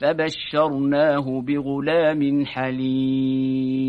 فبشرناه بغلام حليم.